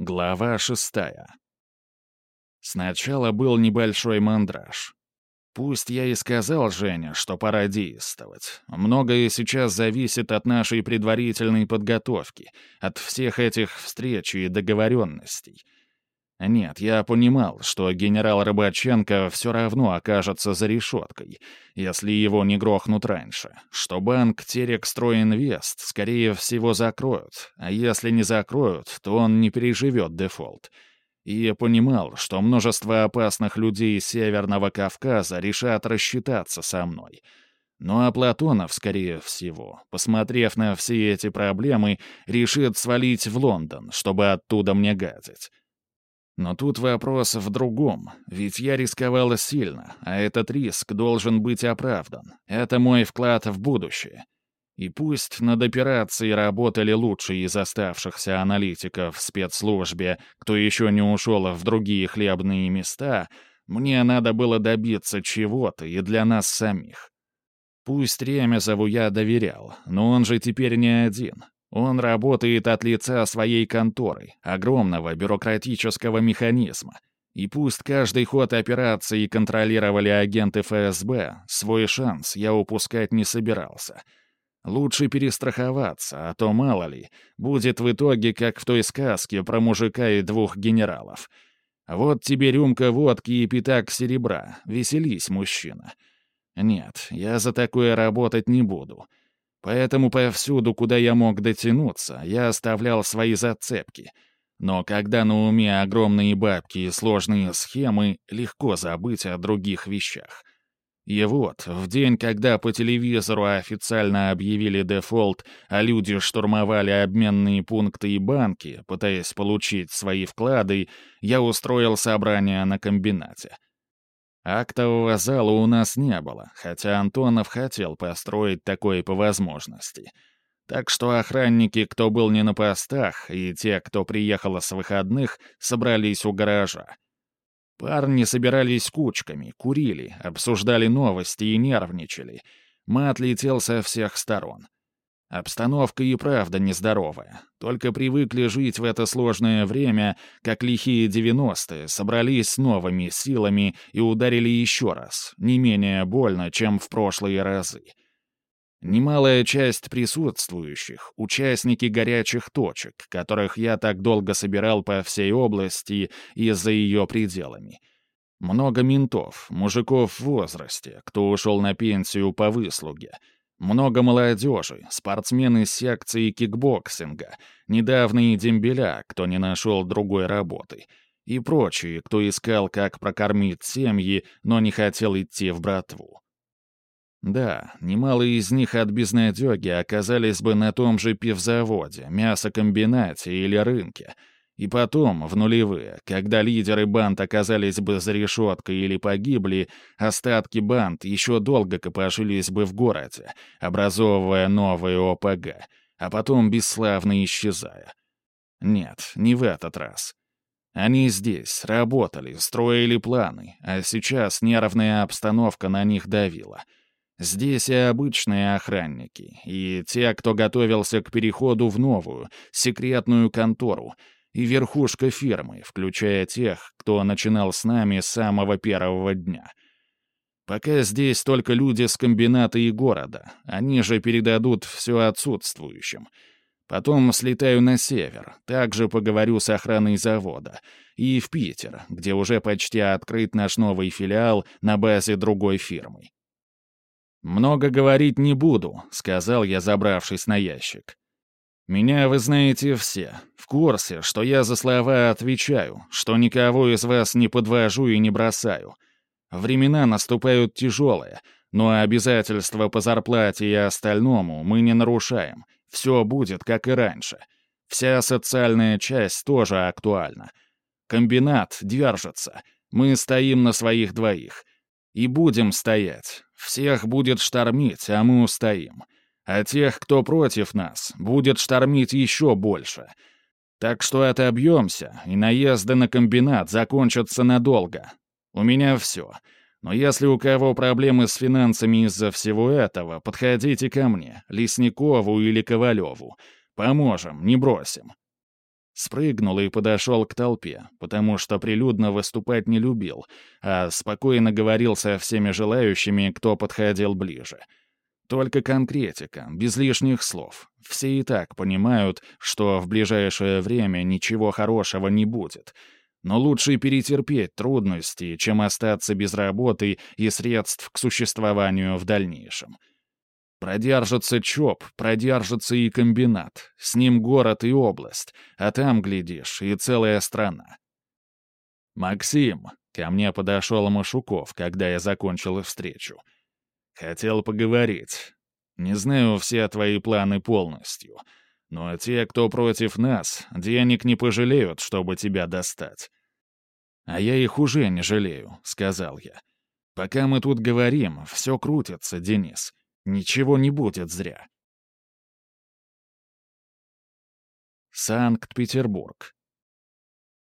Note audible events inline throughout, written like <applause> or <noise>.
Глава шестая. Сначала был небольшой мандраж. Пусть я и сказал Жене, что пора действовать. Многое сейчас зависит от нашей предварительной подготовки, от всех этих встреч и договоренностей. Нет, я понимал, что генерал Рыбаченко все равно окажется за решеткой, если его не грохнут раньше, что банк Терекстройинвест, скорее всего, закроют, а если не закроют, то он не переживет дефолт. И я понимал, что множество опасных людей Северного Кавказа решат рассчитаться со мной. Ну а Платонов, скорее всего, посмотрев на все эти проблемы, решит свалить в Лондон, чтобы оттуда мне гадить. Но тут вопрос в другом, ведь я рисковала сильно, а этот риск должен быть оправдан. Это мой вклад в будущее. И пусть над операцией работали лучшие из оставшихся аналитиков в спецслужбе, кто еще не ушел в другие хлебные места, мне надо было добиться чего-то и для нас самих. Пусть Ремезову я доверял, но он же теперь не один. Он работает от лица своей конторы, огромного бюрократического механизма. И пусть каждый ход операции контролировали агенты ФСБ, свой шанс я упускать не собирался. Лучше перестраховаться, а то, мало ли, будет в итоге, как в той сказке про мужика и двух генералов. Вот тебе рюмка водки и пятак серебра. Веселись, мужчина. Нет, я за такое работать не буду. Поэтому повсюду, куда я мог дотянуться, я оставлял свои зацепки. Но когда на уме огромные бабки и сложные схемы, легко забыть о других вещах. И вот, в день, когда по телевизору официально объявили дефолт, а люди штурмовали обменные пункты и банки, пытаясь получить свои вклады, я устроил собрание на комбинате. Актового зала у нас не было, хотя Антонов хотел построить такое по возможности. Так что охранники, кто был не на постах, и те, кто приехал с выходных, собрались у гаража. Парни собирались кучками, курили, обсуждали новости и нервничали. Мат летел со всех сторон. Обстановка и правда нездоровая. Только привыкли жить в это сложное время, как лихие девяностые, собрались с новыми силами и ударили еще раз, не менее больно, чем в прошлые разы. Немалая часть присутствующих — участники горячих точек, которых я так долго собирал по всей области и за ее пределами. Много ментов, мужиков в возрасте, кто ушел на пенсию по выслуге — много молодежи, спортсмены секции кикбоксинга, недавние дембеля, кто не нашел другой работы, и прочие, кто искал, как прокормить семьи, но не хотел идти в братву. Да, немало из них от безнадеги оказались бы на том же пивзаводе, мясокомбинате или рынке — и потом, в нулевые, когда лидеры банд оказались бы за решеткой или погибли, остатки банд еще долго копошились бы в городе, образовывая новые ОПГ, а потом бесславно исчезая. Нет, не в этот раз. Они здесь, работали, строили планы, а сейчас нервная обстановка на них давила. Здесь и обычные охранники, и те, кто готовился к переходу в новую, секретную контору — и верхушка фирмы, включая тех, кто начинал с нами с самого первого дня. Пока здесь только люди с комбината и города, они же передадут все отсутствующим. Потом слетаю на север, также поговорю с охраной завода, и в Питер, где уже почти открыт наш новый филиал на базе другой фирмы. «Много говорить не буду», — сказал я, забравшись на ящик. Меня вы знаете все, в курсе, что я за слова отвечаю, что никого из вас не подвожу и не бросаю. Времена наступают тяжелые, но обязательства по зарплате и остальному мы не нарушаем. Все будет, как и раньше. Вся социальная часть тоже актуальна. Комбинат держится. Мы стоим на своих двоих. И будем стоять. Всех будет штормить, а мы устоим а тех, кто против нас, будет штормить еще больше. Так что отобьемся, и наезды на комбинат закончатся надолго. У меня все. Но если у кого проблемы с финансами из-за всего этого, подходите ко мне, Лесникову или Ковалеву. Поможем, не бросим. Спрыгнул и подошел к толпе, потому что прилюдно выступать не любил, а спокойно говорил со всеми желающими, кто подходил ближе. Только конкретика, без лишних слов. Все и так понимают, что в ближайшее время ничего хорошего не будет. Но лучше перетерпеть трудности, чем остаться без работы и средств к существованию в дальнейшем. Продержится ЧОП, продержится и комбинат, с ним город и область, а там, глядишь, и целая страна. «Максим», — ко мне подошел Машуков, когда я закончил встречу. «Хотел поговорить. Не знаю все твои планы полностью, но те, кто против нас, денег не пожалеют, чтобы тебя достать». «А я их уже не жалею», — сказал я. «Пока мы тут говорим, все крутится, Денис». Ничего не будет зря. Санкт-Петербург.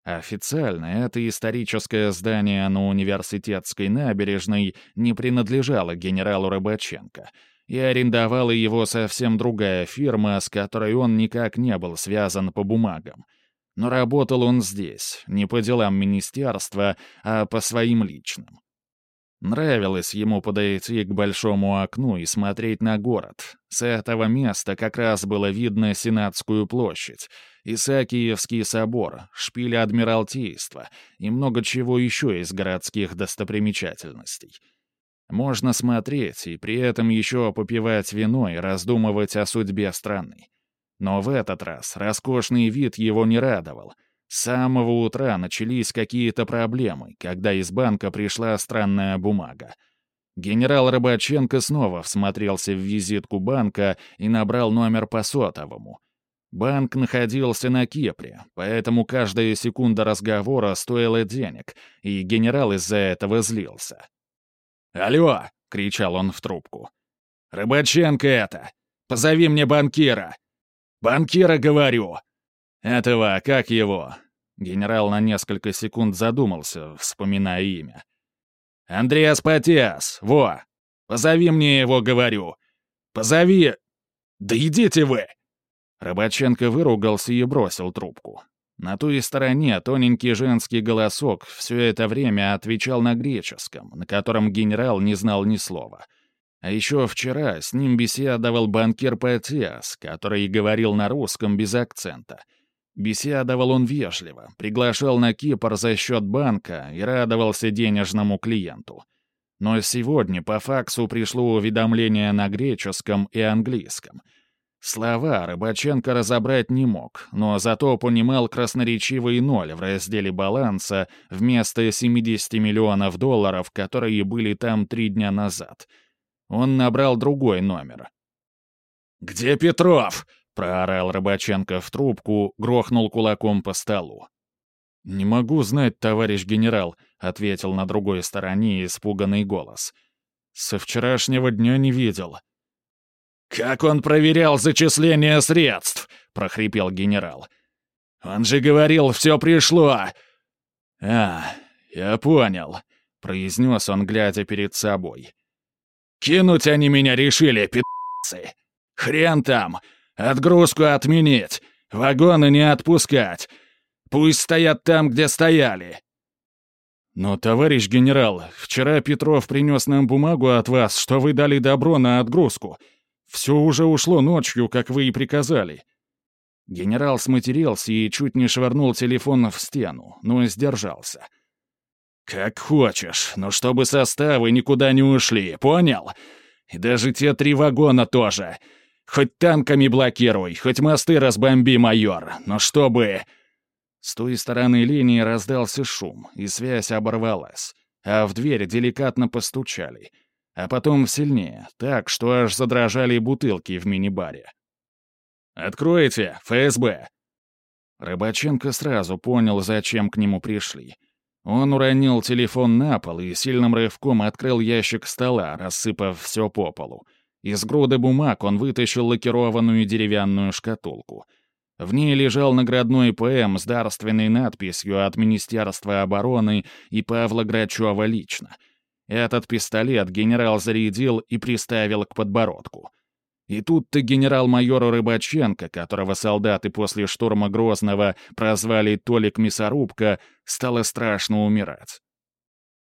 Официально это историческое здание на университетской набережной не принадлежало генералу Рыбаченко, и арендовала его совсем другая фирма, с которой он никак не был связан по бумагам. Но работал он здесь, не по делам министерства, а по своим личным. Нравилось ему подойти к большому окну и смотреть на город. С этого места как раз было видно Сенатскую площадь, Исаакиевский собор, шпили Адмиралтейства и много чего еще из городских достопримечательностей. Можно смотреть и при этом еще попивать вино и раздумывать о судьбе страны. Но в этот раз роскошный вид его не радовал — с самого утра начались какие-то проблемы, когда из банка пришла странная бумага. Генерал Рыбаченко снова всмотрелся в визитку банка и набрал номер по сотовому. Банк находился на Кипре, поэтому каждая секунда разговора стоила денег, и генерал из-за этого злился. «Алло!» — кричал он в трубку. «Рыбаченко это! Позови мне банкира!» «Банкира, говорю!» «Этого, как его?» Генерал на несколько секунд задумался, вспоминая имя. «Андреас Патиас, во! Позови мне его, говорю! Позови! Да идите вы!» Рыбаченко выругался и бросил трубку. На той стороне тоненький женский голосок все это время отвечал на греческом, на котором генерал не знал ни слова. А еще вчера с ним беседовал банкир Патиас, который говорил на русском без акцента — Беседовал он вежливо, приглашал на Кипр за счет банка и радовался денежному клиенту. Но сегодня по факсу пришло уведомление на греческом и английском. Слова Рыбаченко разобрать не мог, но зато понимал красноречивый ноль в разделе баланса вместо 70 миллионов долларов, которые были там три дня назад. Он набрал другой номер. «Где Петров?» Проорал Рыбаченко в трубку, грохнул кулаком по столу. «Не могу знать, товарищ генерал», — ответил на другой стороне испуганный голос. «Со вчерашнего дня не видел». «Как он проверял зачисление средств?» — прохрипел генерал. «Он же говорил, все пришло!» «А, я понял», — произнес он, глядя перед собой. «Кинуть они меня решили, пи***цы! Хрен там! Отгрузку отменить! Вагоны не отпускать! Пусть стоят там, где стояли!» «Но, товарищ генерал, вчера Петров принес нам бумагу от вас, что вы дали добро на отгрузку. Все уже ушло ночью, как вы и приказали». Генерал сматерился и чуть не швырнул телефон в стену, но сдержался. «Как хочешь, но чтобы составы никуда не ушли, понял? И даже те три вагона тоже. Хоть танками блокируй, хоть мосты разбомби, майор, но чтобы...» С той стороны линии раздался шум, и связь оборвалась, а в дверь деликатно постучали, а потом сильнее, так, что аж задрожали бутылки в мини-баре. «Откройте, ФСБ!» Рыбаченко сразу понял, зачем к нему пришли. Он уронил телефон на пол и сильным рывком открыл ящик стола, рассыпав все по полу. Из груды бумаг он вытащил лакированную деревянную шкатулку. В ней лежал наградной ПМ с дарственной надписью от Министерства обороны и Павла Грачева лично. Этот пистолет генерал зарядил и приставил к подбородку. И тут-то генерал-майору Рыбаченко, которого солдаты после штурма Грозного прозвали Толик Мясорубка, стало страшно умирать.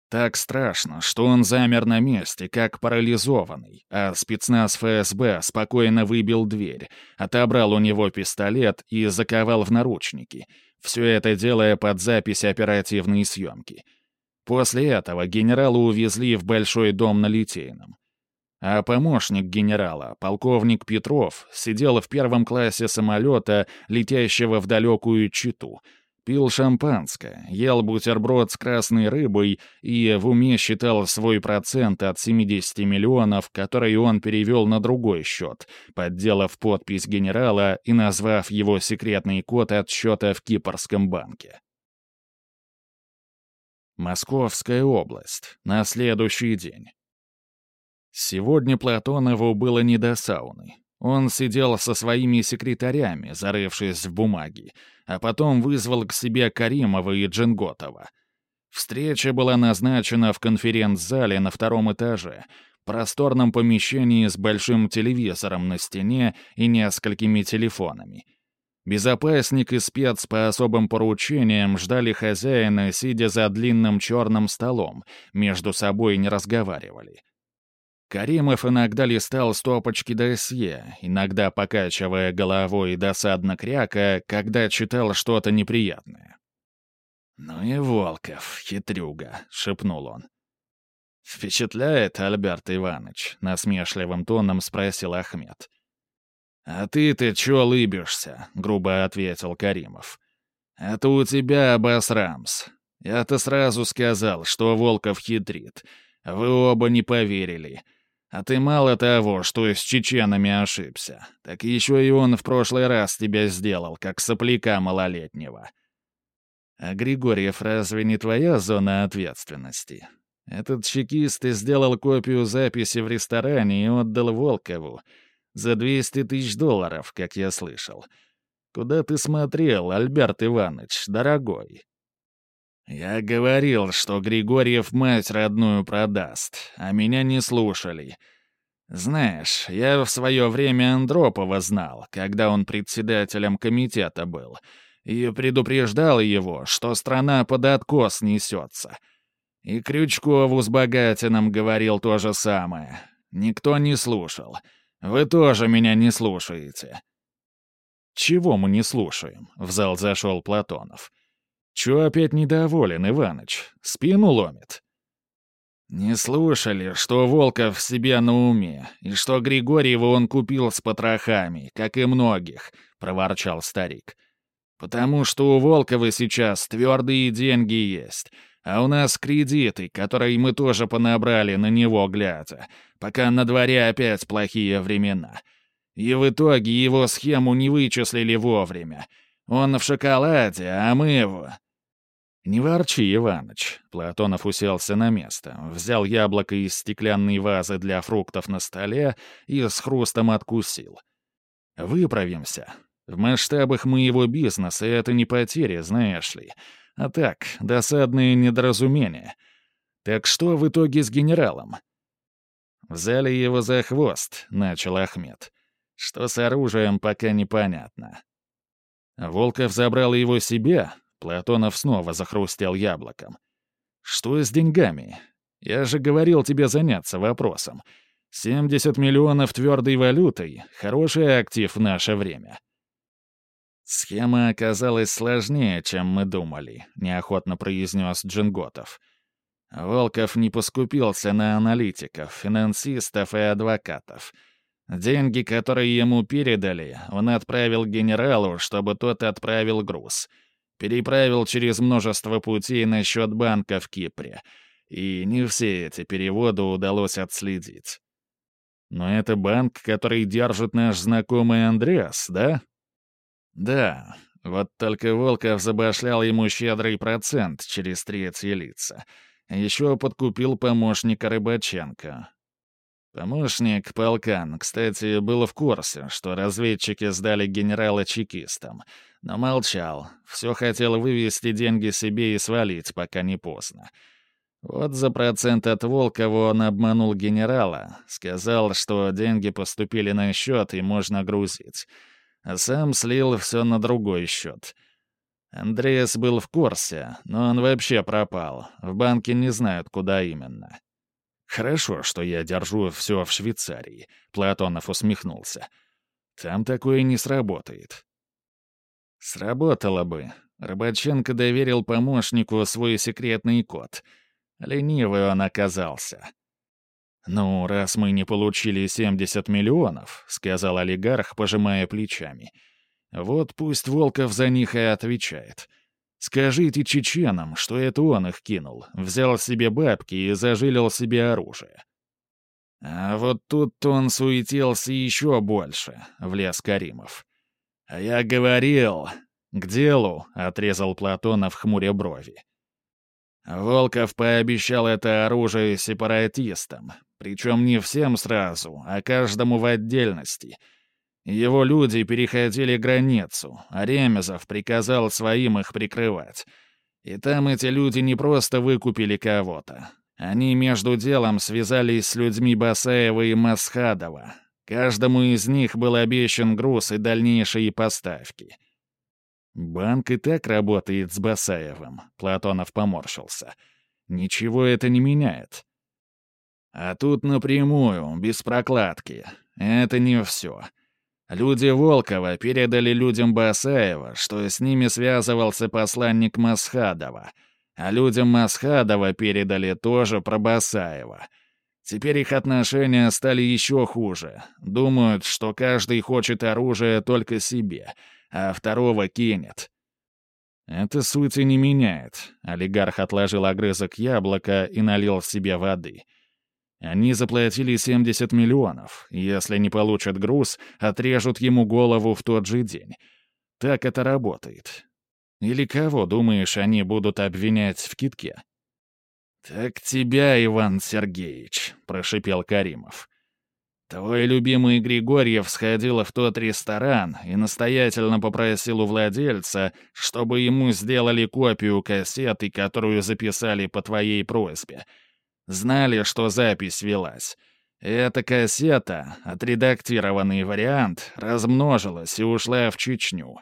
Так страшно, что он замер на месте, как парализованный, а спецназ ФСБ спокойно выбил дверь, отобрал у него пистолет и заковал в наручники, все это делая под запись оперативной съемки. После этого генерала увезли в большой дом на Литейном. А помощник генерала, полковник Петров, сидел в первом классе самолета, летящего в далекую Читу — Пил шампанское, ел бутерброд с красной рыбой и в уме считал свой процент от 70 миллионов, который он перевел на другой счет, подделав подпись генерала и назвав его секретный код от счета в Кипрском банке. Московская область. На следующий день. Сегодня Платонову было не до сауны. Он сидел со своими секретарями, зарывшись в бумаги, а потом вызвал к себе Каримова и Джинготова. Встреча была назначена в конференц-зале на втором этаже, просторном помещении с большим телевизором на стене и несколькими телефонами. Безопасник и спец по особым поручениям ждали хозяина, сидя за длинным черным столом, между собой не разговаривали. Каримов иногда листал стопочки досье, иногда покачивая головой и досадно кряка, когда читал что-то неприятное. «Ну и Волков, хитрюга», — шепнул он. «Впечатляет, Альберт Иванович?» — насмешливым тоном спросил Ахмед. «А ты-то чё лыбишься?» — грубо ответил Каримов. «Это у тебя обосрамс. Я-то сразу сказал, что Волков хитрит. Вы оба не поверили. А ты мало того, что с чеченами ошибся, так еще и он в прошлый раз тебя сделал, как сопляка малолетнего. А Григорьев разве не твоя зона ответственности? Этот чекист сделал копию записи в ресторане и отдал Волкову. За 200 тысяч долларов, как я слышал. Куда ты смотрел, Альберт Иванович, дорогой? «Я говорил, что Григорьев мать родную продаст, а меня не слушали. Знаешь, я в свое время Андропова знал, когда он председателем комитета был, и предупреждал его, что страна под откос несется. И Крючкову с Богатином говорил то же самое. Никто не слушал. Вы тоже меня не слушаете». «Чего мы не слушаем?» — в зал зашел Платонов. — Чего опять недоволен, Иваныч? Спину ломит?» «Не слушали, что Волков себе на уме, и что Григорьева он купил с потрохами, как и многих», — проворчал старик. «Потому что у Волкова сейчас твердые деньги есть, а у нас кредиты, которые мы тоже понабрали на него глядя, пока на дворе опять плохие времена. И в итоге его схему не вычислили вовремя. Он в шоколаде, а мы его...» «Не ворчи, Иваныч». Платонов уселся на место, взял яблоко из стеклянной вазы для фруктов на столе и с хрустом откусил. «Выправимся. В масштабах моего бизнеса это не потеря, знаешь ли. А так, досадные недоразумения. Так что в итоге с генералом?» «Взяли его за хвост», — начал Ахмед. «Что с оружием, пока непонятно». «Волков забрал его себе?» Платонов снова захрустел яблоком. «Что с деньгами? Я же говорил тебе заняться вопросом. 70 миллионов твердой валютой — хороший актив в наше время». «Схема оказалась сложнее, чем мы думали», — неохотно произнес Джинготов. Волков не поскупился на аналитиков, финансистов и адвокатов. Деньги, которые ему передали, он отправил генералу, чтобы тот отправил груз — Переправил через множество путей на счет банка в Кипре. И не все эти переводы удалось отследить. Но это банк, который держит наш знакомый Андреас, да? Да, вот только Волков забашлял ему щедрый процент через третьи лица. Еще подкупил помощника Рыбаченко. Помощник, полкан, кстати, был в курсе, что разведчики сдали генерала чекистам — но молчал. Все хотел вывести деньги себе и свалить, пока не поздно. Вот за процент от Волкова он обманул генерала, сказал, что деньги поступили на счет и можно грузить, а сам слил все на другой счет. Андреас был в курсе, но он вообще пропал, в банке не знают, куда именно. «Хорошо, что я держу все в Швейцарии», — Платонов усмехнулся. «Там такое не сработает». «Сработало бы. Рыбаченко доверил помощнику свой секретный код. Ленивый он оказался». «Ну, раз мы не получили 70 миллионов», — сказал олигарх, пожимая плечами, — «вот пусть Волков за них и отвечает». Скажите чеченам, что это он их кинул, взял себе бабки и зажилил себе оружие. А вот тут он суетился еще больше, влез Каримов. А я говорил, к делу, отрезал Платонов хмуря брови. Волков пообещал это оружие сепаратистам, причем не всем сразу, а каждому в отдельности — его люди переходили границу, а Ремезов приказал своим их прикрывать. И там эти люди не просто выкупили кого-то. Они между делом связались с людьми Басаева и Масхадова. Каждому из них был обещан груз и дальнейшие поставки. «Банк и так работает с Басаевым», — Платонов поморщился. «Ничего это не меняет». «А тут напрямую, без прокладки. Это не все. Люди Волкова передали людям Басаева, что с ними связывался посланник Масхадова, а людям Масхадова передали тоже про Басаева. Теперь их отношения стали еще хуже. Думают, что каждый хочет оружие только себе, а второго кинет. Это сути не меняет. Олигарх отложил огрызок яблока и налил себе воды — они заплатили 70 миллионов. Если не получат груз, отрежут ему голову в тот же день. Так это работает. Или кого, думаешь, они будут обвинять в китке? «Так тебя, Иван Сергеевич», — прошипел Каримов. «Твой любимый Григорьев сходил в тот ресторан и настоятельно попросил у владельца, чтобы ему сделали копию кассеты, которую записали по твоей просьбе». Знали, что запись велась. Эта кассета, отредактированный вариант, размножилась и ушла в Чечню.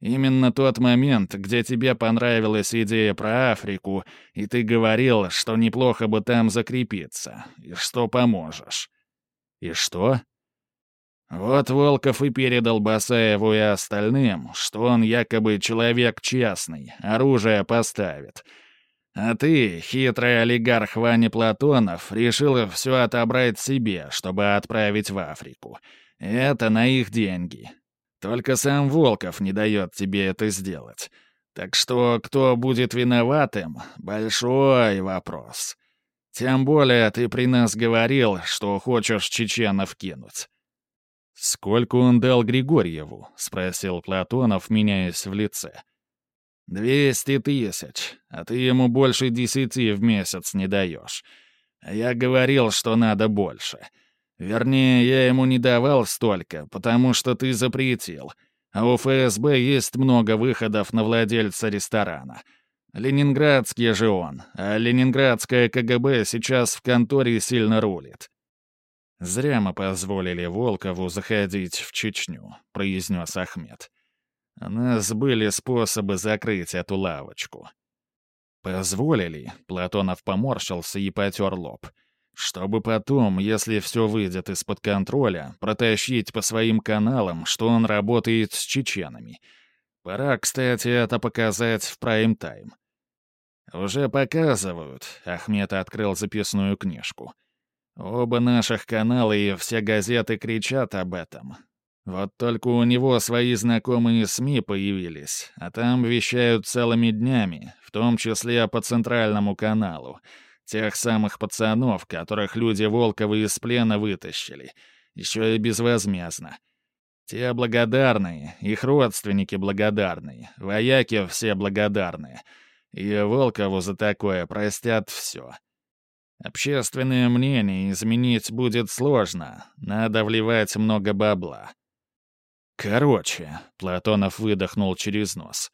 Именно тот момент, где тебе понравилась идея про Африку, и ты говорил, что неплохо бы там закрепиться, и что поможешь. И что? Вот Волков и передал Басаеву и остальным, что он якобы человек честный, оружие поставит — а ты, хитрый олигарх Вани Платонов, решил все отобрать себе, чтобы отправить в Африку. Это на их деньги. Только сам Волков не дает тебе это сделать. Так что кто будет виноватым — большой вопрос. Тем более ты при нас говорил, что хочешь чеченов кинуть. «Сколько он дал Григорьеву?» — спросил Платонов, меняясь в лице. «Двести тысяч, а ты ему больше десяти в месяц не даешь. Я говорил, что надо больше. Вернее, я ему не давал столько, потому что ты запретил. А у ФСБ есть много выходов на владельца ресторана. Ленинградский же он, а ленинградское КГБ сейчас в конторе сильно рулит». «Зря мы позволили Волкову заходить в Чечню», — произнес Ахмед. У нас были способы закрыть эту лавочку. Позволили, Платонов поморщился и потер лоб. Чтобы потом, если все выйдет из-под контроля, протащить по своим каналам, что он работает с чеченами. Пора, кстати, это показать в прайм-тайм. «Уже показывают», — Ахмед открыл записную книжку. «Оба наших канала и все газеты кричат об этом. Вот только у него свои знакомые СМИ появились, а там вещают целыми днями, в том числе по центральному каналу. Тех самых пацанов, которых люди Волковы из плена вытащили. Еще и безвозмездно. Те благодарные, их родственники благодарные, вояки все благодарные. И Волкову за такое простят все. Общественное мнение изменить будет сложно, надо вливать много бабла. «Короче», — Платонов выдохнул через нос.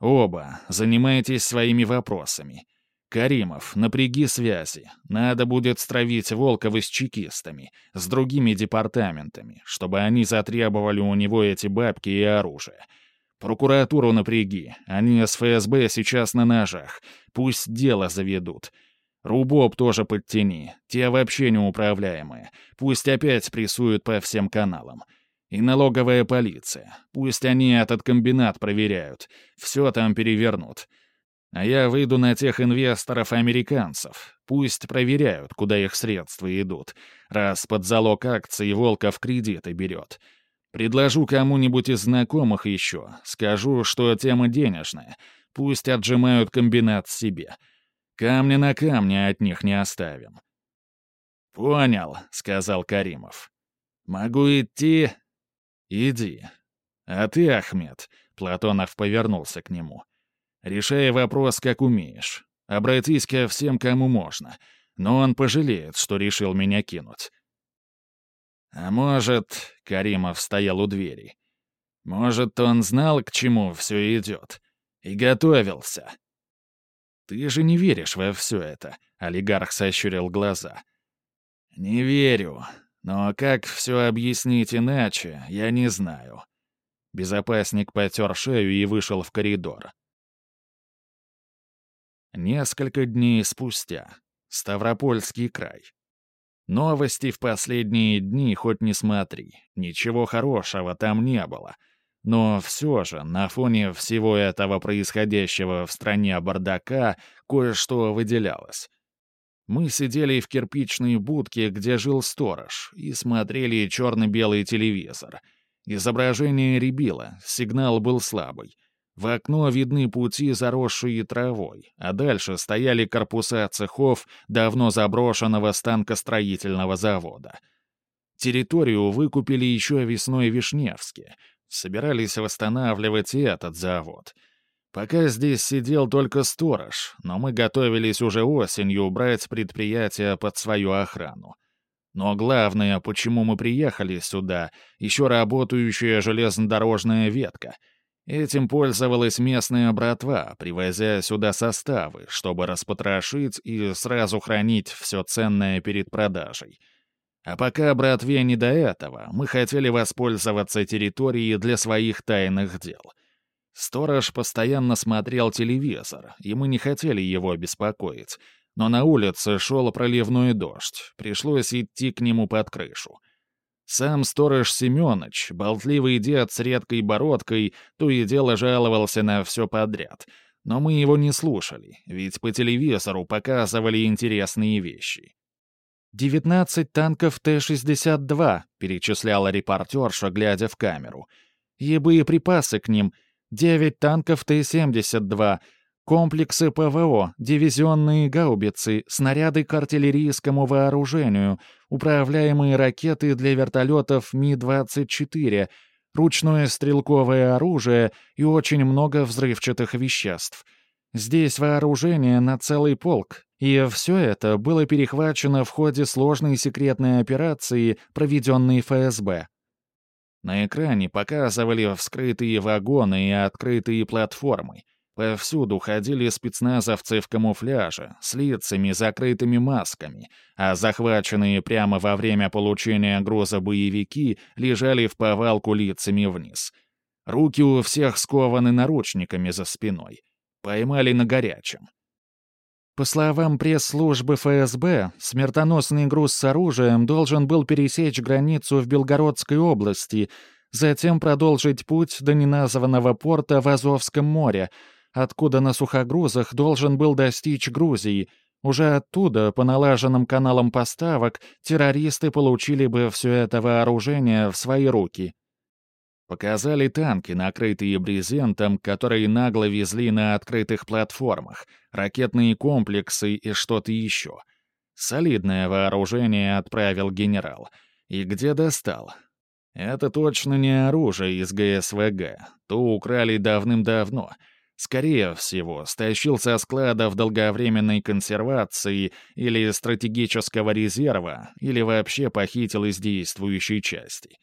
«Оба, занимайтесь своими вопросами. Каримов, напряги связи. Надо будет стравить Волкова с чекистами, с другими департаментами, чтобы они затребовали у него эти бабки и оружие. Прокуратуру напряги. Они с ФСБ сейчас на ножах. Пусть дело заведут. Рубоб тоже подтяни. Те вообще неуправляемые. Пусть опять прессуют по всем каналам. И налоговая полиция. Пусть они этот комбинат проверяют. Все там перевернут. А я выйду на тех инвесторов-американцев. Пусть проверяют, куда их средства идут, раз под залог акций Волков кредиты берет. Предложу кому-нибудь из знакомых еще. Скажу, что тема денежная. Пусть отжимают комбинат себе. Камня на камне от них не оставим. «Понял», — сказал Каримов. «Могу идти?» «Иди». «А ты, Ахмед», — Платонов повернулся к нему, — Решай вопрос, как умеешь. Обратись ко всем, кому можно. Но он пожалеет, что решил меня кинуть. А может, Каримов стоял у двери. Может, он знал, к чему все идет. И готовился. Ты же не веришь во все это, олигарх сощурил глаза. Не верю. Но как все объяснить иначе, я не знаю. Безопасник потер шею и вышел в коридор. Несколько дней спустя. Ставропольский край. Новости в последние дни хоть не смотри. Ничего хорошего там не было. Но все же, на фоне всего этого происходящего в стране бардака, кое-что выделялось. Мы сидели в кирпичной будке, где жил сторож, и смотрели черно-белый телевизор. Изображение рябило, сигнал был слабый. В окно видны пути, заросшие травой, а дальше стояли корпуса цехов давно заброшенного станкостроительного завода. Территорию выкупили еще весной Вишневске. Собирались восстанавливать и этот завод. Пока здесь сидел только сторож, но мы готовились уже осенью брать предприятие под свою охрану. Но главное, почему мы приехали сюда, еще работающая железнодорожная ветка — Этим пользовалась местная братва, привозя сюда составы, чтобы распотрошить и сразу хранить все ценное перед продажей. А пока братве не до этого, мы хотели воспользоваться территорией для своих тайных дел. Сторож постоянно смотрел телевизор, и мы не хотели его беспокоить. Но на улице шел проливной дождь, пришлось идти к нему под крышу. Сам сторож Семёныч, болтливый дед с редкой бородкой, то и дело жаловался на все подряд. Но мы его не слушали, ведь по телевизору показывали интересные вещи. «Девятнадцать танков Т-62», — перечисляла репортерша, глядя в камеру. «И боеприпасы к ним. Девять танков Т-72, Комплексы ПВО, дивизионные гаубицы, снаряды к артиллерийскому вооружению, управляемые ракеты для вертолетов Ми-24, ручное стрелковое оружие и очень много взрывчатых веществ. Здесь вооружение на целый полк, и все это было перехвачено в ходе сложной секретной операции, проведенной ФСБ. На экране показывали вскрытые вагоны и открытые платформы — Повсюду ходили спецназовцы в камуфляже, с лицами, закрытыми масками, а захваченные прямо во время получения груза боевики лежали в повалку лицами вниз. Руки у всех скованы наручниками за спиной. Поймали на горячем. По словам пресс-службы ФСБ, смертоносный груз с оружием должен был пересечь границу в Белгородской области, затем продолжить путь до неназванного порта в Азовском море — откуда на сухогрузах должен был достичь Грузии. Уже оттуда, по налаженным каналам поставок, террористы получили бы все это вооружение в свои руки. Показали танки, накрытые брезентом, которые нагло везли на открытых платформах, ракетные комплексы и что-то еще. Солидное вооружение отправил генерал. И где достал? Это точно не оружие из ГСВГ. То украли давным-давно — Скорее всего, стащил со складов долговременной консервации или стратегического резерва, или вообще похитил из действующей части.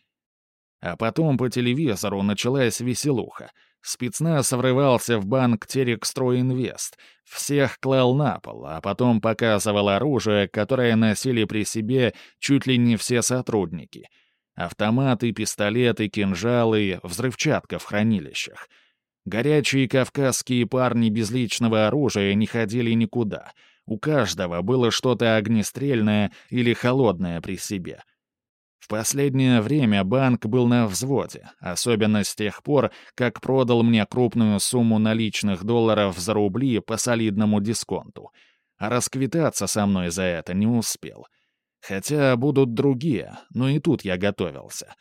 А потом по телевизору началась веселуха. Спецназ врывался в банк Терекстройинвест, всех клал на пол, а потом показывал оружие, которое носили при себе чуть ли не все сотрудники. Автоматы, пистолеты, кинжалы, взрывчатка в хранилищах. Горячие кавказские парни без личного оружия не ходили никуда. У каждого было что-то огнестрельное или холодное при себе — в последнее время банк был на взводе, особенно с тех пор, как продал мне крупную сумму наличных долларов за рубли по солидному дисконту. А расквитаться со мной за это не успел. Хотя будут другие, но и тут я готовился.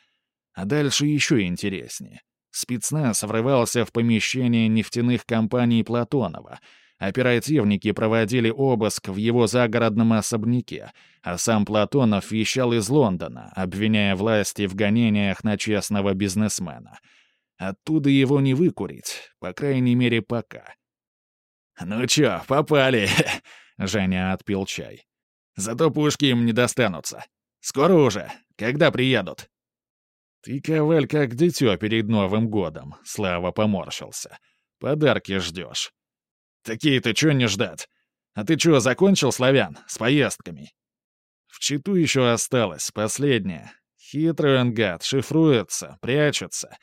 А дальше еще интереснее. Спецназ врывался в помещение нефтяных компаний Платонова — Оперативники проводили обыск в его загородном особняке, а сам Платонов вещал из Лондона, обвиняя власти в гонениях на честного бизнесмена. Оттуда его не выкурить, по крайней мере, пока. «Ну чё, попали!» — Женя отпил чай. «Зато пушки им не достанутся. Скоро уже. Когда приедут?» «Ты, коваль, как дитё перед Новым годом», — Слава поморщился. «Подарки ждёшь». Такие-то чё не ждать? А ты чё, закончил, славян, с поездками? В Читу еще осталось, последнее. Хитрый он гад, шифруется, прячется.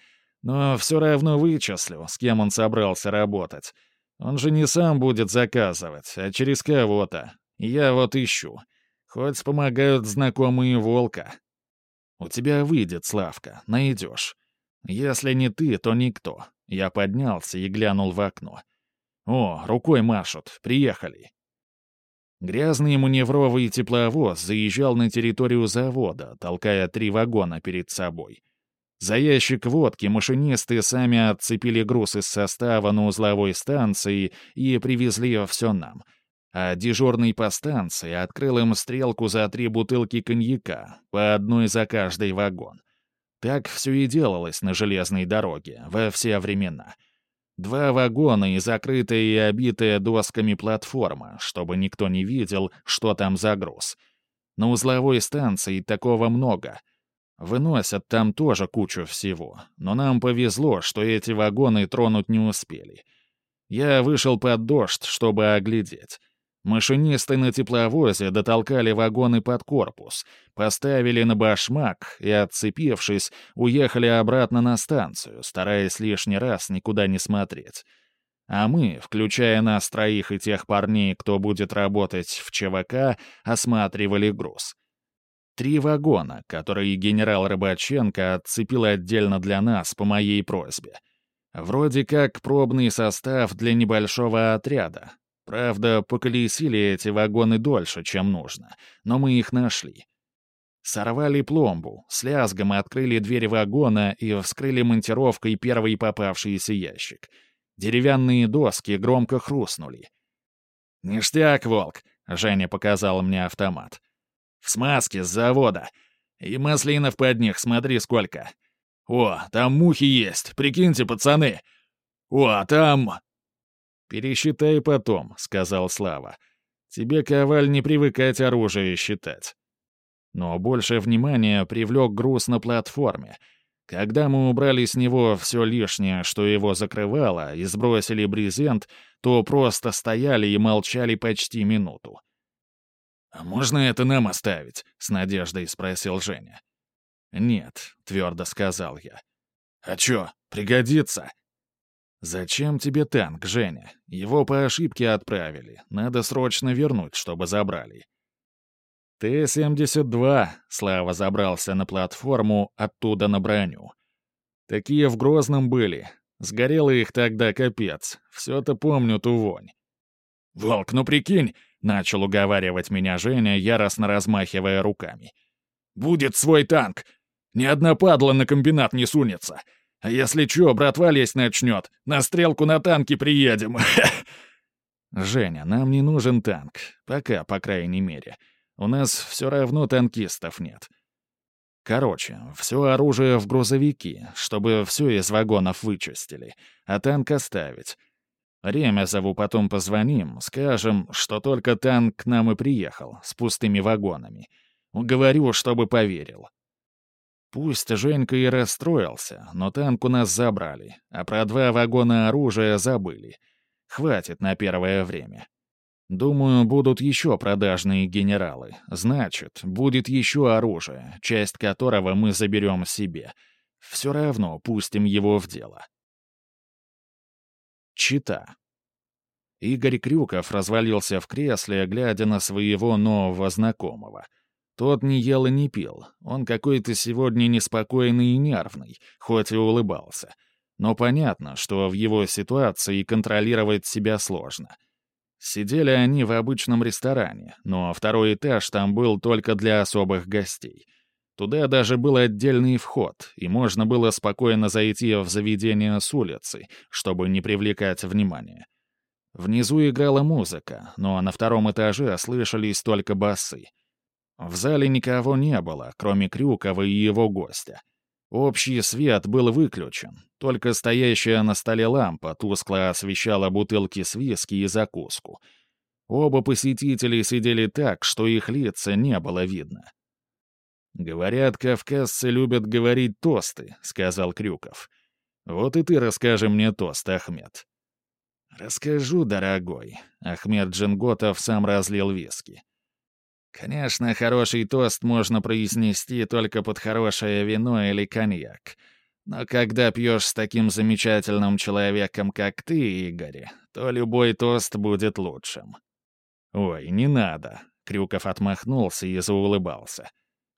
Но все равно вычислю, с кем он собрался работать. Он же не сам будет заказывать, а через кого-то. Я вот ищу. Хоть помогают знакомые волка. У тебя выйдет, Славка, найдешь. Если не ты, то никто. Я поднялся и глянул в окно. «О, рукой машут. Приехали». Грязный маневровый тепловоз заезжал на территорию завода, толкая три вагона перед собой. За ящик водки машинисты сами отцепили груз из состава на узловой станции и привезли все нам. А дежурный по станции открыл им стрелку за три бутылки коньяка, по одной за каждый вагон. Так все и делалось на железной дороге во все времена — Два вагона и закрытая и обитая досками платформа, чтобы никто не видел, что там за груз. На узловой станции такого много. Выносят там тоже кучу всего, но нам повезло, что эти вагоны тронуть не успели. Я вышел под дождь, чтобы оглядеть. Машинисты на тепловозе дотолкали вагоны под корпус, поставили на башмак и, отцепившись, уехали обратно на станцию, стараясь лишний раз никуда не смотреть. А мы, включая нас троих и тех парней, кто будет работать в ЧВК, осматривали груз. Три вагона, которые генерал Рыбаченко отцепил отдельно для нас по моей просьбе. Вроде как пробный состав для небольшого отряда, Правда, поколесили эти вагоны дольше, чем нужно, но мы их нашли. Сорвали пломбу, с лязгом открыли дверь вагона и вскрыли монтировкой первый попавшийся ящик. Деревянные доски громко хрустнули. «Ништяк, Волк!» — Женя показал мне автомат. «В смазке с завода. И маслинов под них смотри сколько. О, там мухи есть, прикиньте, пацаны. О, там...» «Пересчитай потом», — сказал Слава. «Тебе, Коваль, не привыкать оружие считать». Но больше внимания привлек груз на платформе. Когда мы убрали с него все лишнее, что его закрывало, и сбросили брезент, то просто стояли и молчали почти минуту. «А можно это нам оставить?» — с надеждой спросил Женя. «Нет», — твердо сказал я. «А чё, пригодится?» «Зачем тебе танк, Женя? Его по ошибке отправили. Надо срочно вернуть, чтобы забрали». «Т-72», — Слава забрался на платформу, оттуда на броню. «Такие в Грозном были. Сгорело их тогда капец. Все-то помню ту вонь». «Волк, ну прикинь!» — начал уговаривать меня Женя, яростно размахивая руками. «Будет свой танк! Ни одна падла на комбинат не сунется!» А если чё, братва лезть начнет, на стрелку на танке приедем. <laughs> Женя, нам не нужен танк. Пока, по крайней мере. У нас все равно танкистов нет. Короче, все оружие в грузовики, чтобы все из вагонов вычистили, а танк оставить. Ремезову потом позвоним, скажем, что только танк к нам и приехал, с пустыми вагонами. Уговорю, чтобы поверил. Пусть Женька и расстроился, но танк у нас забрали, а про два вагона оружия забыли. Хватит на первое время. Думаю, будут еще продажные генералы. Значит, будет еще оружие, часть которого мы заберем себе. Все равно пустим его в дело. Чита. Игорь Крюков развалился в кресле, глядя на своего нового знакомого. Тот не ел и не пил. Он какой-то сегодня неспокойный и нервный, хоть и улыбался. Но понятно, что в его ситуации контролировать себя сложно — Сидели они в обычном ресторане, но второй этаж там был только для особых гостей. Туда даже был отдельный вход, и можно было спокойно зайти в заведение с улицы, чтобы не привлекать внимания. Внизу играла музыка, но на втором этаже слышались только басы. В зале никого не было, кроме Крюкова и его гостя. Общий свет был выключен, только стоящая на столе лампа тускло освещала бутылки с виски и закуску. Оба посетителей сидели так, что их лица не было видно. «Говорят, кавказцы любят говорить тосты», — сказал Крюков. «Вот и ты расскажи мне тост, Ахмед». «Расскажу, дорогой». Ахмед Джинготов сам разлил виски. Конечно, хороший тост можно произнести только под хорошее вино или коньяк. Но когда пьешь с таким замечательным человеком, как ты, Игорь, то любой тост будет лучшим. «Ой, не надо», — Крюков отмахнулся и заулыбался.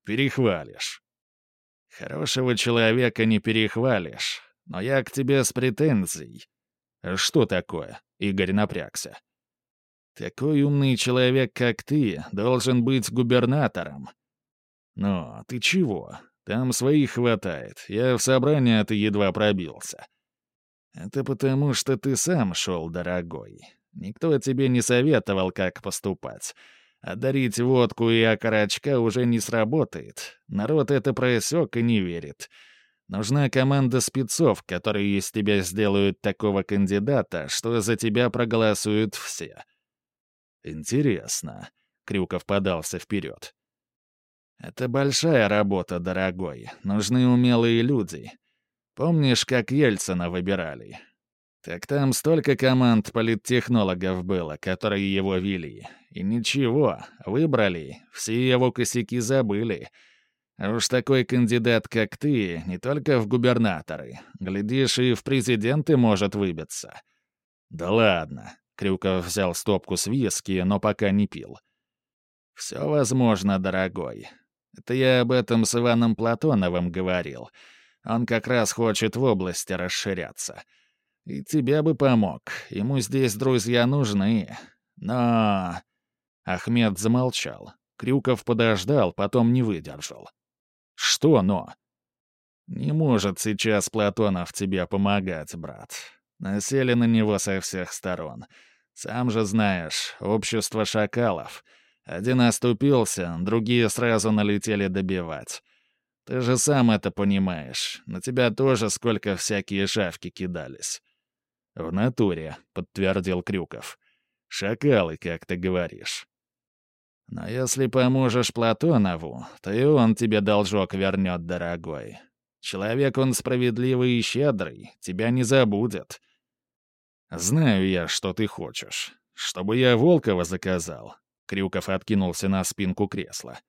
«Перехвалишь». «Хорошего человека не перехвалишь, но я к тебе с претензией». «Что такое?» — Игорь напрягся. Такой умный человек, как ты, должен быть губернатором. Но ты чего? Там своих хватает. Я в собрание ты едва пробился. Это потому, что ты сам шел, дорогой. Никто тебе не советовал, как поступать. А дарить водку и окорочка уже не сработает. Народ это просек и не верит. Нужна команда спецов, которые из тебя сделают такого кандидата, что за тебя проголосуют все. «Интересно». Крюков подался вперед. «Это большая работа, дорогой. Нужны умелые люди. Помнишь, как Ельцина выбирали? Так там столько команд политтехнологов было, которые его вели. И ничего, выбрали, все его косяки забыли. А уж такой кандидат, как ты, не только в губернаторы. Глядишь, и в президенты может выбиться. Да ладно, Крюков взял стопку с виски, но пока не пил. «Все возможно, дорогой. Это я об этом с Иваном Платоновым говорил. Он как раз хочет в области расширяться. И тебе бы помог. Ему здесь друзья нужны. Но...» Ахмед замолчал. Крюков подождал, потом не выдержал. «Что «но»?» «Не может сейчас Платонов тебе помогать, брат. Насели на него со всех сторон. Сам же знаешь, общество шакалов. Один оступился, другие сразу налетели добивать. Ты же сам это понимаешь. На тебя тоже сколько всякие шавки кидались. «В натуре», — подтвердил Крюков. «Шакалы, как ты говоришь». «Но если поможешь Платонову, то и он тебе должок вернет, дорогой. Человек он справедливый и щедрый, тебя не забудет. «Знаю я, что ты хочешь. Чтобы я Волкова заказал». Крюков откинулся на спинку кресла.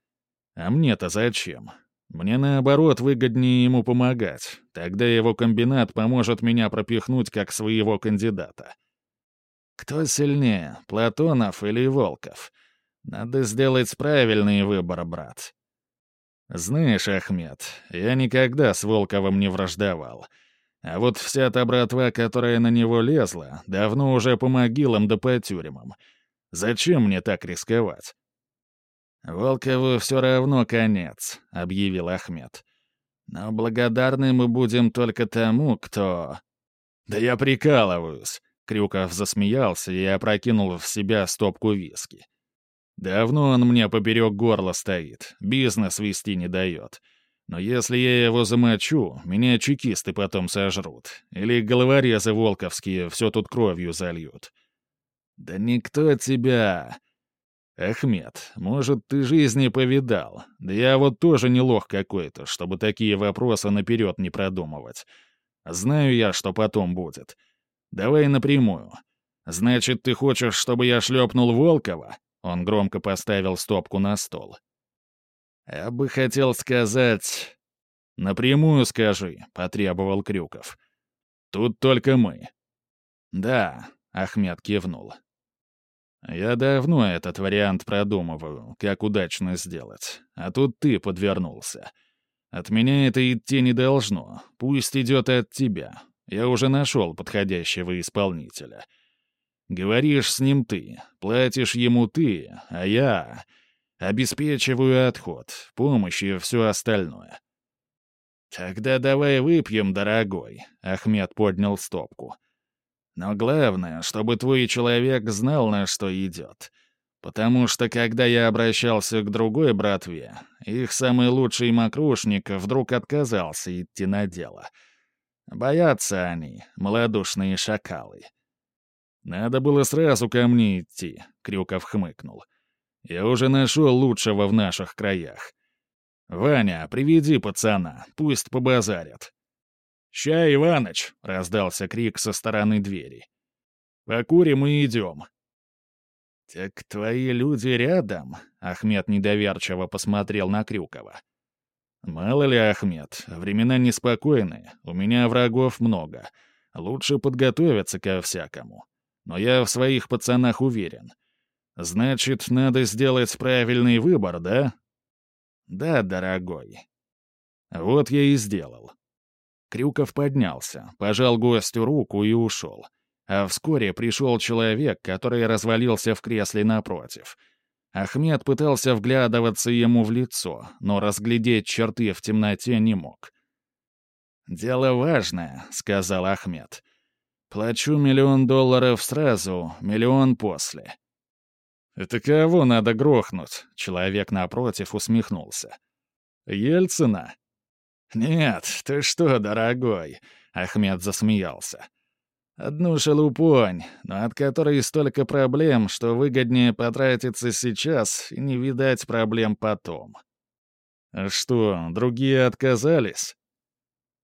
«А мне-то зачем? Мне, наоборот, выгоднее ему помогать. Тогда его комбинат поможет меня пропихнуть как своего кандидата». «Кто сильнее, Платонов или Волков? Надо сделать правильный выбор, брат». «Знаешь, Ахмед, я никогда с Волковым не враждовал». А вот вся та братва, которая на него лезла, давно уже по могилам да по тюрьмам. Зачем мне так рисковать? «Волкову все равно конец», — объявил Ахмед. «Но благодарны мы будем только тому, кто...» «Да я прикалываюсь», — Крюков засмеялся и опрокинул в себя стопку виски. «Давно он мне поперек горла стоит, бизнес вести не дает. Но если я его замочу, меня чекисты потом сожрут. Или головорезы волковские все тут кровью зальют. Да никто тебя... «Ахмед, может, ты жизни повидал? Да я вот тоже не лох какой-то, чтобы такие вопросы наперед не продумывать. Знаю я, что потом будет. Давай напрямую. Значит, ты хочешь, чтобы я шлепнул Волкова?» Он громко поставил стопку на стол. «Я бы хотел сказать...» «Напрямую скажи», — потребовал Крюков. «Тут только мы». «Да», — Ахмед кивнул. «Я давно этот вариант продумываю, как удачно сделать. А тут ты подвернулся. От меня это идти не должно. Пусть идет от тебя. Я уже нашел подходящего исполнителя. Говоришь с ним ты, платишь ему ты, а я обеспечиваю отход, помощь и все остальное». «Тогда давай выпьем, дорогой», — Ахмед поднял стопку. Но главное, чтобы твой человек знал, на что идет. Потому что, когда я обращался к другой братве, их самый лучший макрушник вдруг отказался идти на дело. Боятся они, малодушные шакалы. «Надо было сразу ко мне идти», — Крюков хмыкнул. «Я уже нашел лучшего в наших краях. Ваня, приведи пацана, пусть побазарят». «Ща, Иваныч!» — раздался крик со стороны двери. «Покурим и идем». «Так твои люди рядом?» — Ахмед недоверчиво посмотрел на Крюкова. «Мало ли, Ахмед, времена неспокойные, у меня врагов много. Лучше подготовиться ко всякому. Но я в своих пацанах уверен. Значит, надо сделать правильный выбор, да?» «Да, дорогой». «Вот я и сделал. Крюков поднялся, пожал гостю руку и ушел. А вскоре пришел человек, который развалился в кресле напротив. Ахмед пытался вглядываться ему в лицо, но разглядеть черты в темноте не мог. «Дело важное», — сказал Ахмед. «Плачу миллион долларов сразу, миллион после». «Это кого надо грохнуть?» — человек напротив усмехнулся. «Ельцина?» «Нет, ты что, дорогой?» — Ахмед засмеялся. «Одну шелупонь, но от которой столько проблем, что выгоднее потратиться сейчас и не видать проблем потом». «А что, другие отказались?»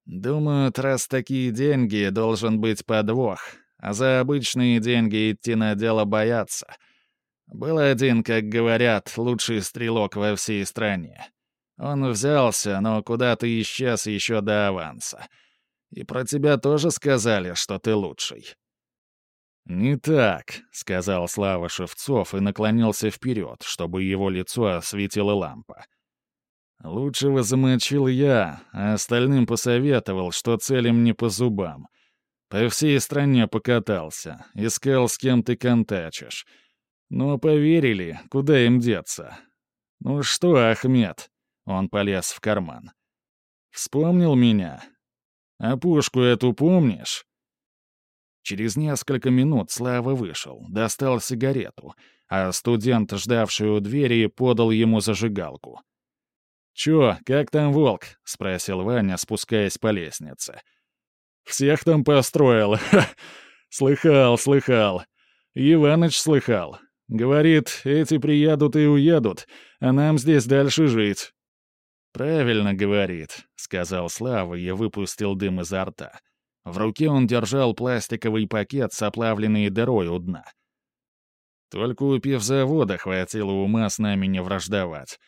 «Думают, раз такие деньги, должен быть подвох, а за обычные деньги идти на дело боятся. Был один, как говорят, лучший стрелок во всей стране. Он взялся, но куда-то исчез еще до аванса. И про тебя тоже сказали, что ты лучший». «Не так», — сказал Слава Шевцов и наклонился вперед, чтобы его лицо осветила лампа. «Лучшего замочил я, а остальным посоветовал, что целим не по зубам. По всей стране покатался, искал, с кем ты контачишь. Но поверили, куда им деться. Ну что, Ахмед, он полез в карман. «Вспомнил меня? А пушку эту помнишь?» Через несколько минут Слава вышел, достал сигарету, а студент, ждавший у двери, подал ему зажигалку. «Чё, как там волк?» — спросил Ваня, спускаясь по лестнице. «Всех там построил. <laughs> Слыхал, слыхал. Иваныч слыхал. Говорит, эти приедут и уедут, а нам здесь дальше жить. «Правильно говорит», — сказал Слава и выпустил дым изо рта. В руке он держал пластиковый пакет с оплавленной дырой у дна. «Только у пивзавода хватило ума с нами не враждовать.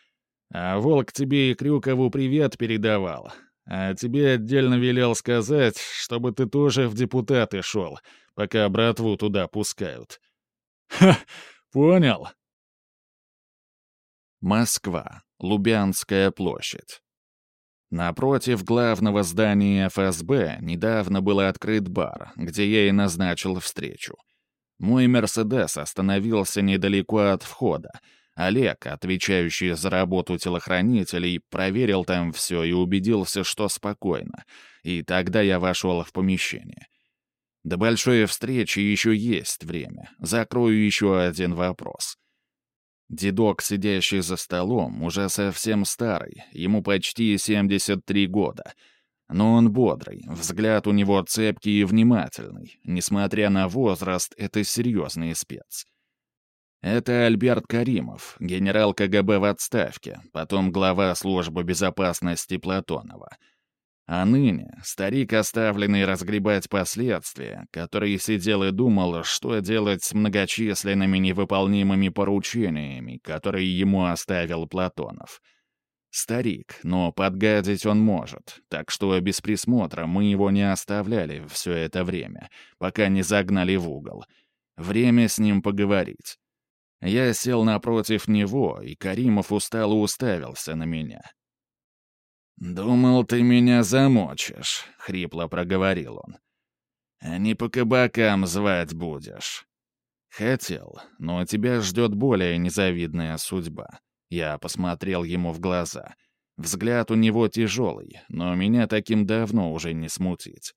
А Волк тебе и Крюкову привет передавал. А тебе отдельно велел сказать, чтобы ты тоже в депутаты шел, пока братву туда пускают». «Ха! Понял!» Москва. Лубянская площадь. Напротив главного здания ФСБ недавно был открыт бар, где я и назначил встречу. Мой «Мерседес» остановился недалеко от входа. Олег, отвечающий за работу телохранителей, проверил там все и убедился, что спокойно. И тогда я вошел в помещение. До большой встречи еще есть время. Закрою еще один вопрос — Дедок, сидящий за столом, уже совсем старый, ему почти 73 года. Но он бодрый, взгляд у него цепкий и внимательный. Несмотря на возраст, это серьезный спец. Это Альберт Каримов, генерал КГБ в отставке, потом глава службы безопасности Платонова. А ныне старик, оставленный разгребать последствия, который сидел и думал, что делать с многочисленными невыполнимыми поручениями, которые ему оставил Платонов. Старик, но подгадить он может, так что без присмотра мы его не оставляли все это время, пока не загнали в угол. Время с ним поговорить. Я сел напротив него, и Каримов устало уставился на меня. «Думал, ты меня замочишь», — хрипло проговорил он. «А не по кабакам звать будешь». «Хотел, но тебя ждет более незавидная судьба». Я посмотрел ему в глаза. Взгляд у него тяжелый, но меня таким давно уже не смутить.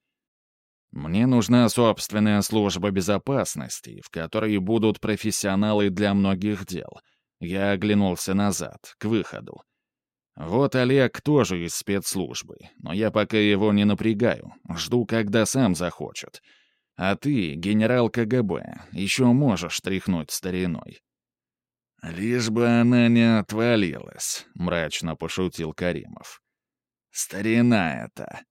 Мне нужна собственная служба безопасности, в которой будут профессионалы для многих дел. Я оглянулся назад, к выходу. Вот Олег тоже из спецслужбы, но я пока его не напрягаю, жду, когда сам захочет. А ты, генерал КГБ, еще можешь тряхнуть стариной. «Лишь бы она не отвалилась», — мрачно пошутил Каримов. «Старина это.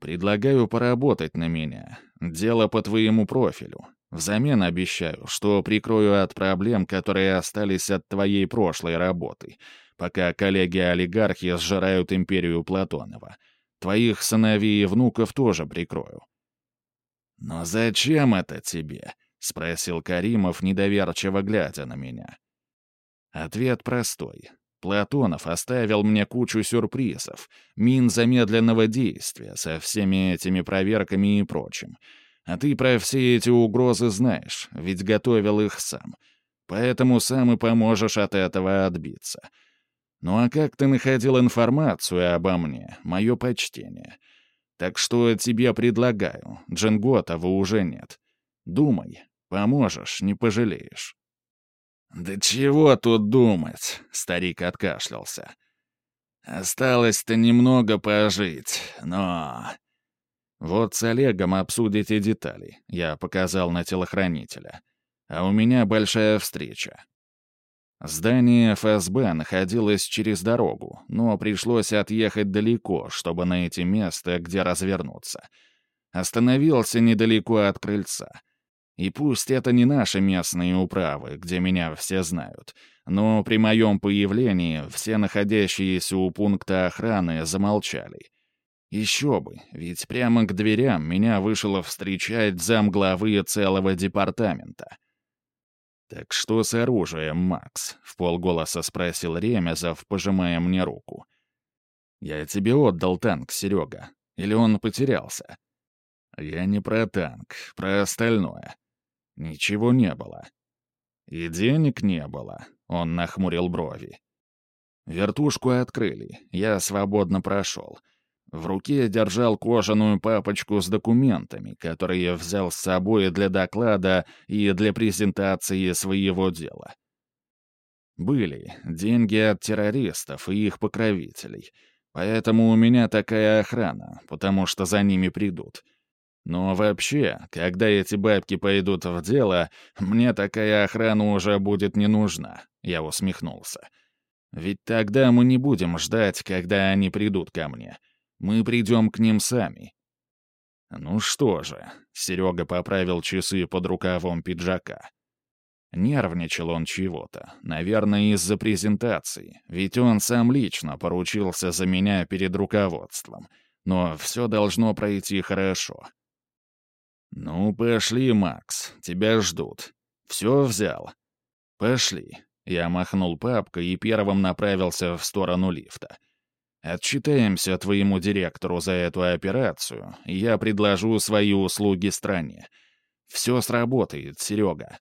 Предлагаю поработать на меня. Дело по твоему профилю. Взамен обещаю, что прикрою от проблем, которые остались от твоей прошлой работы, пока коллеги-олигархи сжирают империю Платонова. Твоих сыновей и внуков тоже прикрою». «Но зачем это тебе?» — спросил Каримов, недоверчиво глядя на меня. Ответ простой. Платонов оставил мне кучу сюрпризов, мин замедленного действия со всеми этими проверками и прочим. А ты про все эти угрозы знаешь, ведь готовил их сам. Поэтому сам и поможешь от этого отбиться. Ну а как ты находил информацию обо мне, мое почтение. Так что тебе предлагаю, Джинготова уже нет. Думай, поможешь, не пожалеешь. «Да чего тут думать?» — старик откашлялся. «Осталось-то немного пожить, но...» «Вот с Олегом обсудите детали», — я показал на телохранителя. «А у меня большая встреча». Здание ФСБ находилось через дорогу, но пришлось отъехать далеко, чтобы найти место, где развернуться. Остановился недалеко от крыльца — и пусть это не наши местные управы, где меня все знают, но при моем появлении все находящиеся у пункта охраны замолчали. Еще бы, ведь прямо к дверям меня вышел встречать замглавы целого департамента. «Так что с оружием, Макс?» — в полголоса спросил Ремезов, пожимая мне руку. «Я тебе отдал танк, Серега. Или он потерялся?» «Я не про танк, про остальное. Ничего не было. И денег не было, он нахмурил брови. Вертушку открыли, я свободно прошел. В руке держал кожаную папочку с документами, которые взял с собой для доклада и для презентации своего дела. Были деньги от террористов и их покровителей, поэтому у меня такая охрана, потому что за ними придут — но вообще, когда эти бабки пойдут в дело, мне такая охрана уже будет не нужна», — я усмехнулся. «Ведь тогда мы не будем ждать, когда они придут ко мне. Мы придем к ним сами». «Ну что же», — Серега поправил часы под рукавом пиджака. Нервничал он чего-то, наверное, из-за презентации, ведь он сам лично поручился за меня перед руководством. Но все должно пройти хорошо. «Ну, пошли, Макс, тебя ждут. Все взял?» «Пошли». Я махнул папкой и первым направился в сторону лифта. «Отчитаемся твоему директору за эту операцию, и я предложу свои услуги стране. Все сработает, Серега».